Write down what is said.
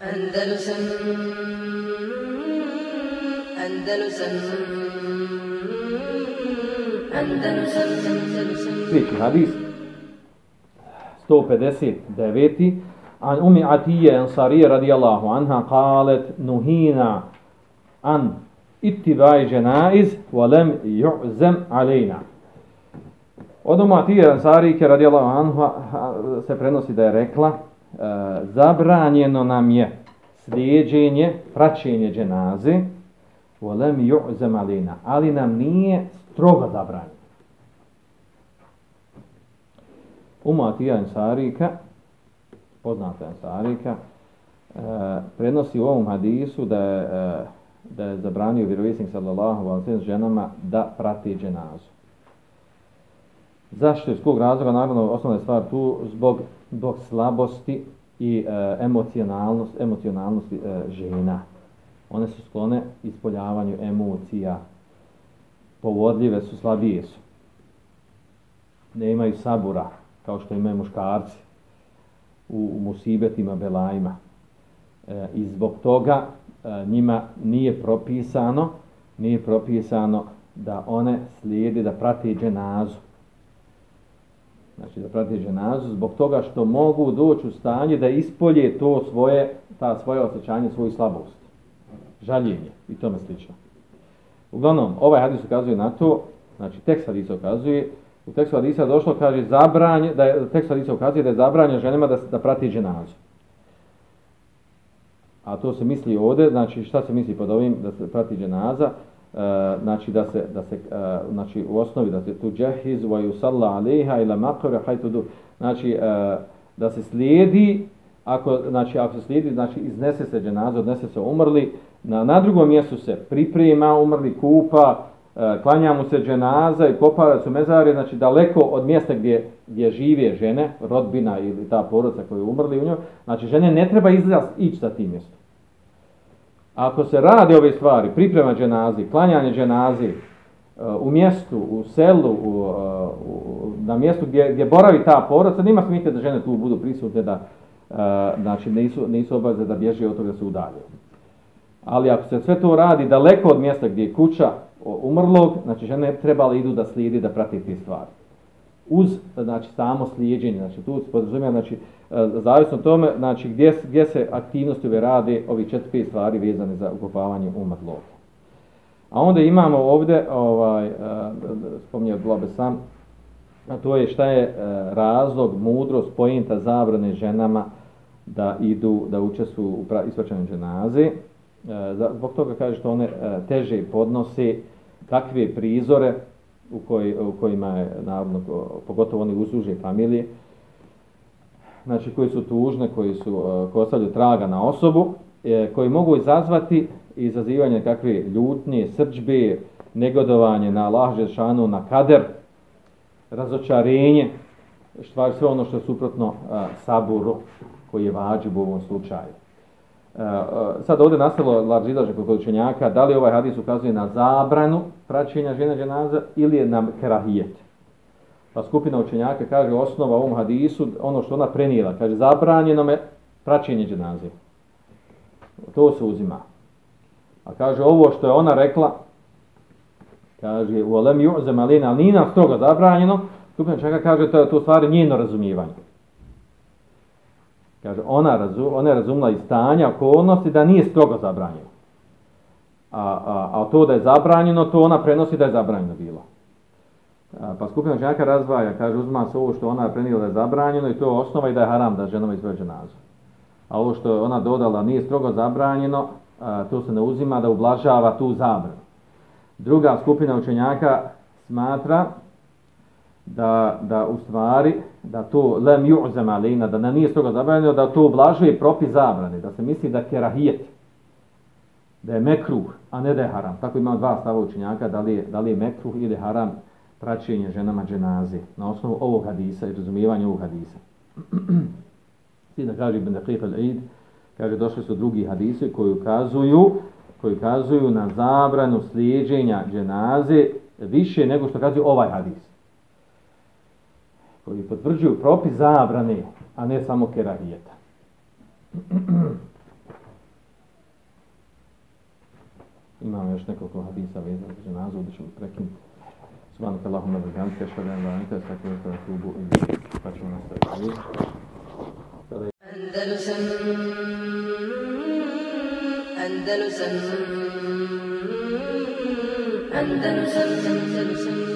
Andalusam Andalusam Andalusam Andalusam Sljedeći hadis 159. An Umi Atije Ansarije radijallahu anha kalet nuhina an ittibai dženaiz wa ju'zem alejna. Od Umi Atije Ansarije radijallahu anha se prenosi da je rekla E, zabranjeno nam je slijedženje, praćenje dženaze wa ju'zem alina, ali nam nije strogo zabranjeno. Umatija Ansarika, poznata Ansarika, e, prenosi u ovom hadisu da je, e, da je zabranio vjerovjesnik sallallahu alaihi sallam ženama da prati dženazu. Zašto? Iz kog razloga? Naravno, osnovna stvar tu zbog, zbog slabosti i e, emocionalnost, emocionalnosti e, žena. One su sklone ispoljavanju emocija, povodljive su, slabije su. Ne imaju sabura, kao što imaju muškarci u, u musibetima, belajima. E, I zbog toga e, njima nije propisano, nije propisano da one slijede, da prate dženazu. Znači da prati dženazu zbog toga što mogu doći u stanje da ispolje to svoje, ta svoje osjećanje, svoju slabost. Žaljenje i tome slično. Uglavnom, ovaj hadis ukazuje na to, znači tekst hadisa ukazuje, u tekstu Hadisa došlo, kaže, zabranje, da je, tekst Hadisa ukazuje da je zabranje ženama da, da prati dženazu. A to se misli ovdje, znači šta se misli pod ovim da se prati dženaza, E, znači da se, da se e, znači u osnovi da se tu džehiz, wa yusalla alaiha ila maqra hajtu du, znači e, da se slijedi, ako, znači ako se slijedi, znači iznese se dženaza, odnese se umrli, na, na drugom mjestu se priprema umrli, kupa, E, klanja mu se dženaza i kopara su mezare znači daleko od mjesta gdje, gdje žive žene, rodbina ili ta porodica koji je umrli u njoj, znači žene ne treba izlaz ići sa tim mjestom. Ako se radi ove stvari, priprema dženazi, klanjanje dženazi, e, u mjestu, u selu, u, e, u, na mjestu gdje, gdje boravi ta porodica, nima smite da žene tu budu prisutne, da e, znači, nisu, nisu obaze da bježe od toga se udalje. Ali ako se sve to radi daleko od mjesta gdje je kuća, umrlog, znači žene trebali idu da slijedi, da prati te stvari. Uz, znači, samo slijedženje, znači, tu se znači, e, zavisno zavisno tome, znači, gdje, gdje se aktivnosti ove rade, ovi četiri, pet stvari vezane za ukopavanje umrlog. A onda imamo ovdje, ovaj, e, spomnio Globe sam, a to je šta je e, razlog, mudrost, pojenta zabrane ženama da idu, da učestvuju u isvačanju dženaze. Zbog toga kaže što one teže podnose takve prizore u, koj, u kojima je, naravno, pogotovo oni usluže familije, znači koji su tužne, koji su e, koji ostavljaju traga na osobu, e, koji mogu izazvati izazivanje kakve ljutnje, srđbe, negodovanje na Allah Žešanu, na kader, razočarenje, stvari sve ono što je suprotno saburu koji je vađib u ovom slučaju. Eh, eh, sad ovdje nastalo laržidaže kod učenjaka, da li ovaj hadis ukazuje na zabranu praćenja žene dženaza ili je na kerahijet. Pa skupina učenjaka kaže osnova ovom hadisu, ono što ona prenijela, kaže zabranjeno me praćenje dženaze. To se uzima. A kaže ovo što je ona rekla, kaže u alem ju'zem alina, ali nije nam strogo zabranjeno, skupina učenjaka kaže to je to stvari njeno razumijevanje. Kaže, ona, razu, ona je razumila iz stanja okolnosti da nije strogo zabranjeno. A, a, a to da je zabranjeno, to ona prenosi da je zabranjeno bilo. A, pa skupina ženaka razvaja, kaže, uzma se ovo što ona prenijela da je zabranjeno i to je osnova i da je haram da ženama izveđe nazor. A ovo što ona dodala nije strogo zabranjeno, a, to se ne uzima da ublažava tu zabranu. Druga skupina učenjaka smatra da, da u stvari, da to lem ju'zem alina, da nije stoga zabranjeno, da to ublažuje propis zabrane, da se misli da kerahijet, da je mekruh, a ne da je haram. Tako imam dva stava učinjaka, da li je, da li je mekruh ili haram praćenje ženama dženaze, na osnovu ovog hadisa i razumijevanja ovog hadisa. Svi da kaže Ibn Daqif al-Eid, kaže, došli su drugi hadisi koji ukazuju, koji ukazuju na zabranu slijeđenja dženaze više nego što kaže ovaj hadis koji potvrđuju propis zabrane, a ne samo kerarijeta. Imam još nekoliko hadisa vezano za ženazu, da ćemo prekinuti. Subhanu kallahu na vrganu, kešta da je vrganu, to je sve kvrta na klubu, pa ćemo nastaviti. Andalusam, Andalusam, Andalusam, Andalusam, Andalusam,